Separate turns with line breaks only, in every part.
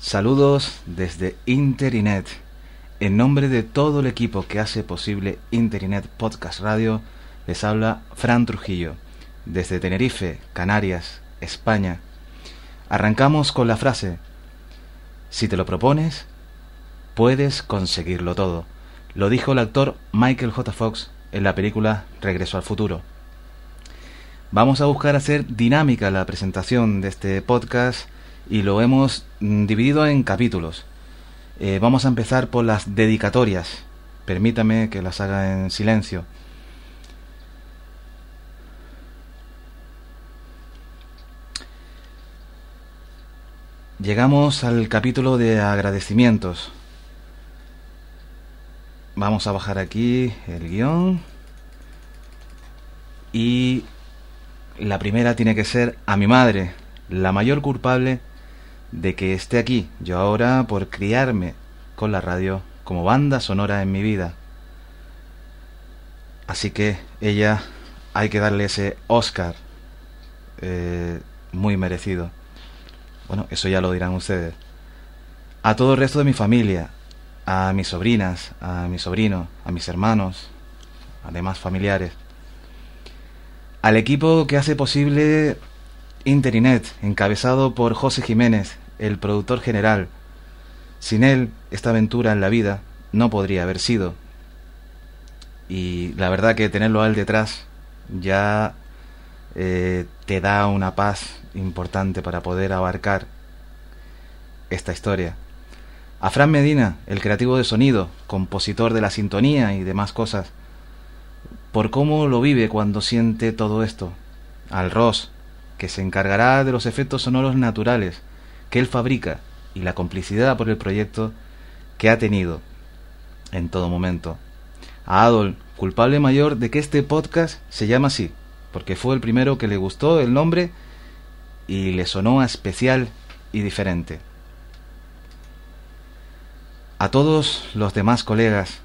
Saludos desde Interinet. En nombre de todo el equipo que hace posible Interinet Podcast Radio, les habla Fran Trujillo, desde Tenerife, Canarias, España. Arrancamos con la frase, si te lo propones, puedes conseguirlo todo. Lo dijo el actor Michael J. Fox en la película Regreso al Futuro. Vamos a buscar hacer dinámica la presentación de este podcast y lo hemos mm, dividido en capítulos. Eh, vamos a empezar por las dedicatorias. Permítame que las haga en silencio. Llegamos al capítulo de agradecimientos. Vamos a bajar aquí el guion. Y la primera tiene que ser a mi madre, la mayor culpable de que esté aquí, yo ahora, por criarme con la radio como banda sonora en mi vida. Así que ella hay que darle ese Oscar eh, muy merecido. Bueno, eso ya lo dirán ustedes. A todo el resto de mi familia, a mis sobrinas, a mi sobrino, a mis hermanos, además familiares. Al equipo que hace posible Interinet, encabezado por José Jiménez, el productor general. Sin él, esta aventura en la vida no podría haber sido. Y la verdad que tenerlo a él detrás ya eh, te da una paz importante para poder abarcar esta historia. A Fran Medina, el creativo de sonido, compositor de la sintonía y demás cosas, por cómo lo vive cuando siente todo esto. Al Ross, que se encargará de los efectos sonoros naturales que él fabrica y la complicidad por el proyecto que ha tenido en todo momento. A Adol, culpable mayor de que este podcast se llama así, porque fue el primero que le gustó el nombre y le sonó especial y diferente. A todos los demás colegas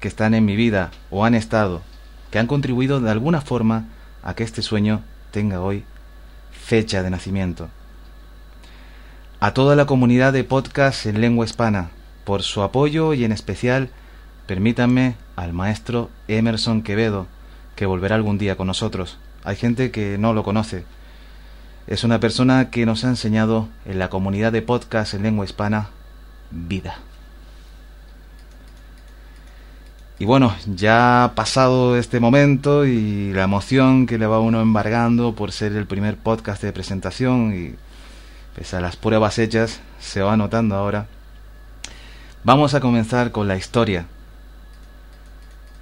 que están en mi vida o han estado, que han contribuido de alguna forma a que este sueño tenga hoy fecha de nacimiento. A toda la comunidad de podcast en lengua hispana, por su apoyo y en especial, permítanme al maestro Emerson Quevedo, que volverá algún día con nosotros. Hay gente que no lo conoce. Es una persona que nos ha enseñado en la comunidad de podcast en lengua hispana vida. Y bueno, ya ha pasado este momento y la emoción que le va uno embargando por ser el primer podcast de presentación y pese a las pruebas hechas, se va notando ahora. Vamos a comenzar con la historia.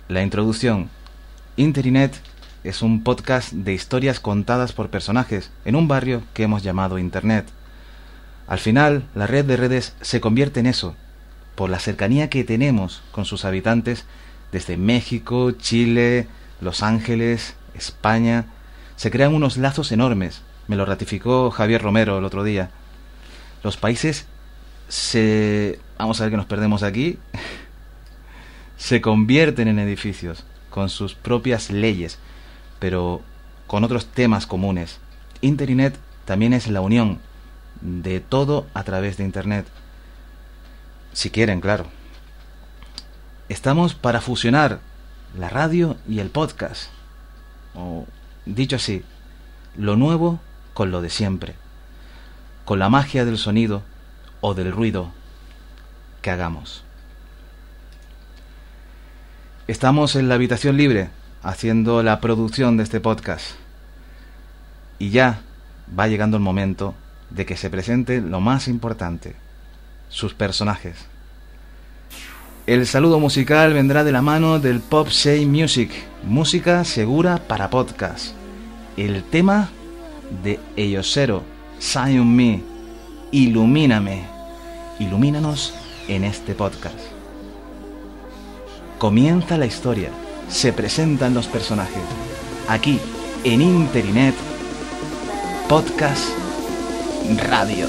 La introducción. Internet es un podcast de historias contadas por personajes en un barrio que hemos llamado Internet. Al final, la red de redes se convierte en eso, por la cercanía que tenemos con sus habitantes desde México, Chile, Los Ángeles, España, se crean unos lazos enormes. Me lo ratificó Javier Romero el otro día. Los países se... Vamos a ver que nos perdemos aquí. se convierten en edificios con sus propias leyes, pero con otros temas comunes. Internet también es la unión de todo a través de Internet. Si quieren, claro. Estamos para fusionar la radio y el podcast. O, dicho así, lo nuevo con lo de siempre. Con la magia del sonido o del ruido que hagamos. Estamos en la habitación libre haciendo la producción de este podcast. Y ya va llegando el momento de que se presente lo más importante, sus personajes. El saludo musical vendrá de la mano del Pop Say Music, música segura para podcast. El tema de Eyosero, Zion Me, Ilumíname. Ilumínanos en este podcast. Comienza la historia, se presentan los personajes. Aquí, en Internet, Podcast Radio.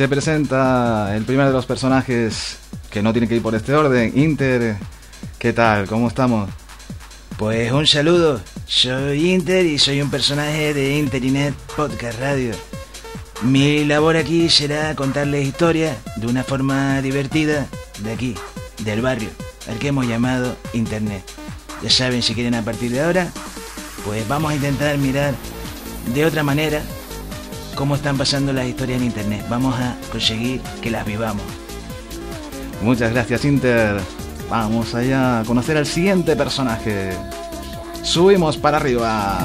se presenta el primero de los personajes que no tiene que ir por este orden, Inter. ¿Qué tal? ¿Cómo estamos?
Pues un saludo, soy Inter y soy un personaje de Internet Podcast Radio. Mi labor aquí será contarles historias de una forma divertida de aquí, del barrio, al que hemos llamado Internet. Ya saben, si quieren a partir de ahora, pues vamos a intentar mirar de otra manera cómo están pasando las historias en Internet. Vamos a conseguir que las vivamos.
Muchas gracias, Inter. Vamos allá a conocer al siguiente personaje. Subimos para arriba.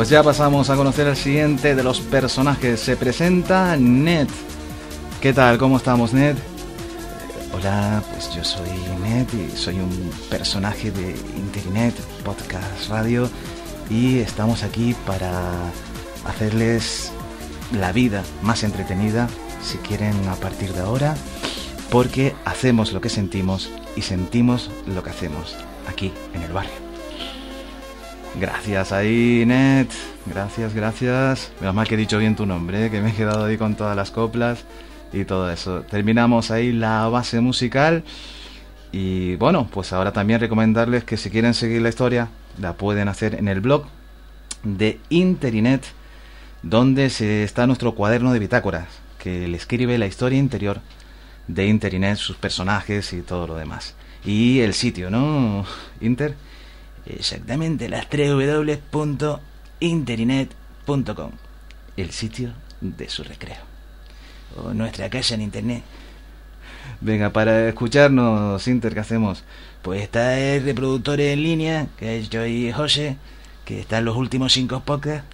Pues ya pasamos a conocer al siguiente de los personajes. Se presenta Ned. ¿Qué tal? ¿Cómo estamos, Ned?
Hola, pues yo soy Ned y soy un personaje de Internet, podcast, radio y estamos aquí para hacerles la vida más entretenida, si quieren a partir de ahora, porque hacemos lo que sentimos y sentimos lo que hacemos aquí en el barrio.
Gracias ahí, Net. Gracias, gracias. Menos mal que he dicho bien tu nombre, ¿eh? que me he quedado ahí con todas las coplas y todo eso. Terminamos ahí la base musical. Y bueno, pues ahora también recomendarles que si quieren seguir la historia, la pueden hacer en el blog de Interinet, donde está nuestro cuaderno de bitácoras, que le escribe la historia interior de Interinet, sus personajes y todo lo demás. Y el sitio, ¿no? Inter
Exactamente, las www.internet.com, el sitio de su recreo. O nuestra casa en internet.
Venga, para escucharnos, Inter, ¿qué hacemos?
Pues está el reproductor en línea, que es yo y José, que están los últimos cinco podcasts.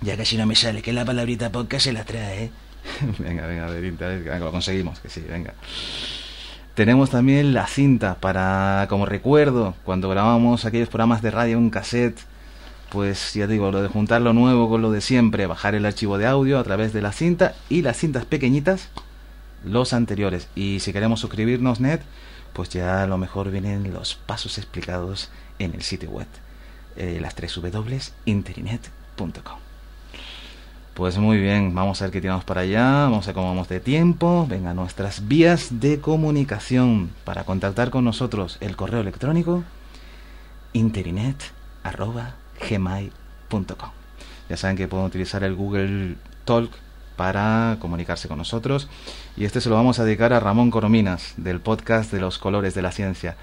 Ya casi no me sale, que la palabrita podcast se la trae, ¿eh?
venga, venga, a ver, Inter, venga, lo conseguimos, que sí, venga. Tenemos también la cinta para, como recuerdo, cuando grabamos aquellos programas de radio en cassette, pues ya digo, lo de juntar lo nuevo con lo de siempre, bajar el archivo de audio a través de la cinta y las cintas pequeñitas, los anteriores. Y si queremos suscribirnos, net, pues ya a lo mejor vienen los pasos explicados en el sitio web, eh, las 3 internet.com. Pues muy bien, vamos a ver qué tenemos para allá, vamos a ver cómo vamos de tiempo. Venga, nuestras vías de comunicación para contactar con nosotros, el correo electrónico internet@gmail.com. Ya saben que pueden utilizar el Google Talk para comunicarse con nosotros y este se lo vamos a dedicar a Ramón Corominas del podcast de los colores de la ciencia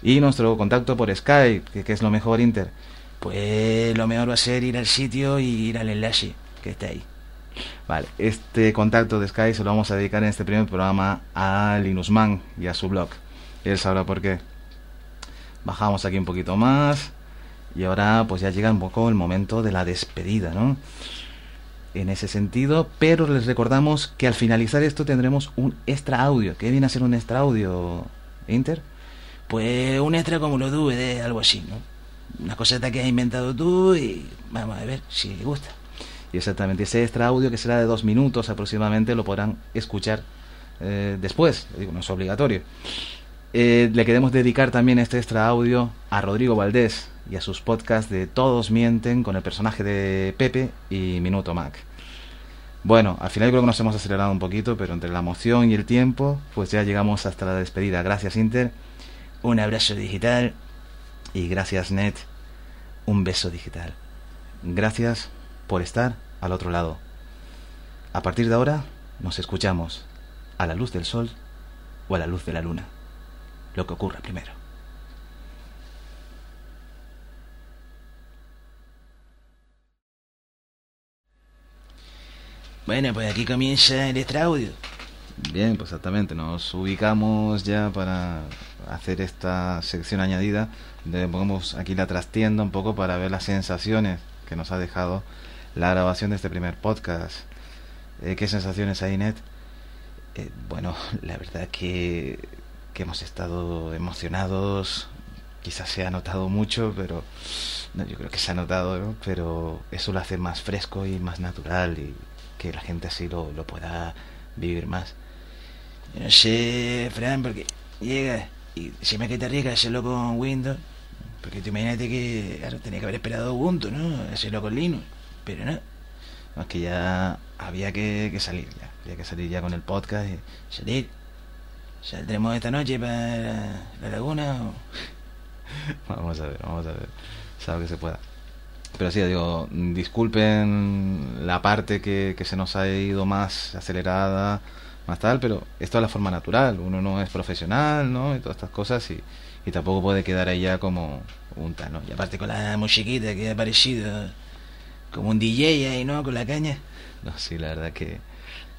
y nuestro contacto por Skype, que, es lo mejor Inter.
Pues lo mejor va a ser ir al sitio y ir al enlace que está ahí.
Vale, este contacto de Sky se lo vamos a dedicar en este primer programa a Linusman y a su blog. Él sabrá por qué. Bajamos aquí un poquito más. Y ahora pues ya llega un poco el momento de la despedida, ¿no? En ese sentido, pero les recordamos que al finalizar esto tendremos un extra audio. ¿Qué viene a ser un extra audio, Inter?
Pues un extra como lo DVD, algo así, ¿no? Una coseta que has inventado tú y vamos a ver si le gusta.
Y exactamente ese extra audio que será de dos minutos aproximadamente lo podrán escuchar eh, después. No es obligatorio. Eh, le queremos dedicar también este extra audio a Rodrigo Valdés y a sus podcasts de Todos Mienten con el personaje de Pepe y Minuto Mac. Bueno, al final creo que nos hemos acelerado un poquito, pero entre la emoción y el tiempo, pues ya llegamos hasta la despedida. Gracias Inter,
un abrazo digital
y gracias Net, un beso digital. Gracias por estar al otro lado. A partir de ahora nos escuchamos a la luz del sol o a la luz de la luna. Lo que ocurra primero.
Bueno, pues aquí comienza el extra audio.
Bien, pues exactamente, nos ubicamos ya para hacer esta sección añadida, pongamos aquí la trastienda un poco para ver las sensaciones que nos ha dejado la grabación de este primer podcast. Eh, ¿Qué sensaciones hay, Net? Eh, bueno, la verdad que, que hemos estado emocionados, quizás se ha notado mucho, pero no, yo creo que se ha notado, pero eso lo hace más fresco y más natural y que la gente así lo, lo pueda vivir más.
No sé, Fran, porque llega y se me queda rica hacerlo con Windows. Porque tú imagínate que claro, tenía que haber esperado Ubuntu, ¿no? Hacerlo con Linux. Pero no.
Es que ya había que, salir, ya. Había que salir ya con el podcast y
Salir. ¿Saldremos esta noche para la laguna o...?
Vamos a ver, vamos a ver. Sabe que se pueda. Pero sí, digo, disculpen la parte que, que se nos ha ido más acelerada, más tal, pero esto es la forma natural. Uno no es profesional, ¿no? Y todas estas cosas y, y tampoco puede quedar ahí ya como un tal, ¿no?
Y aparte con la musiquita que ha parecido como un DJ ahí, ¿no? Con la caña.
No, sí, la verdad que,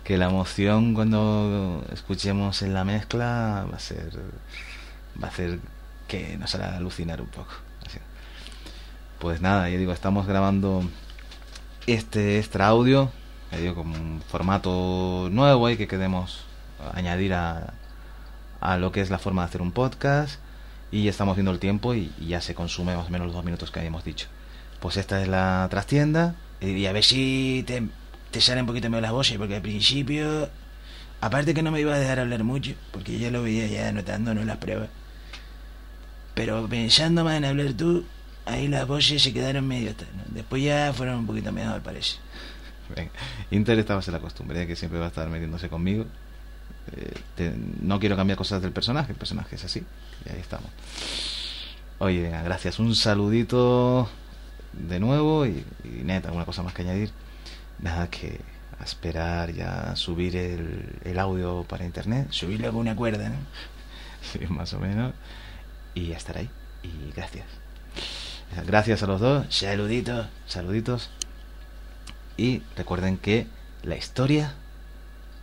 que la emoción cuando escuchemos en la mezcla va a ser va a hacer que nos hará alucinar un poco. Así. Pues nada, yo digo, estamos grabando este extra audio, ya digo, como un formato nuevo ahí que queremos añadir a, a lo que es la forma de hacer un podcast y estamos viendo el tiempo y, y ya se consume más o menos los dos minutos que habíamos dicho. Pues esta es la trastienda.
Y a ver si te, te sale un poquito mejor las voces, porque al principio, aparte que no me iba a dejar hablar mucho, porque ya lo veía ya anotando, no las pruebas. Pero pensando más en hablar tú, ahí las voces se quedaron medio... Después ya fueron un poquito mejor, parece.
Venga, Inter estaba en la costumbre, ¿eh? que siempre va a estar metiéndose conmigo. Eh, no quiero cambiar cosas del personaje, el personaje es así. Y ahí estamos. Oye, venga, gracias. Un saludito de nuevo y, y neta, alguna cosa más que añadir. Nada que esperar ya subir el, el audio para internet,
Subirlo con una cuerda, ¿no?
más o menos, y estar ahí. Y gracias. Gracias a los dos,
Saluditos.
saluditos. Y recuerden que la historia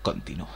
continúa.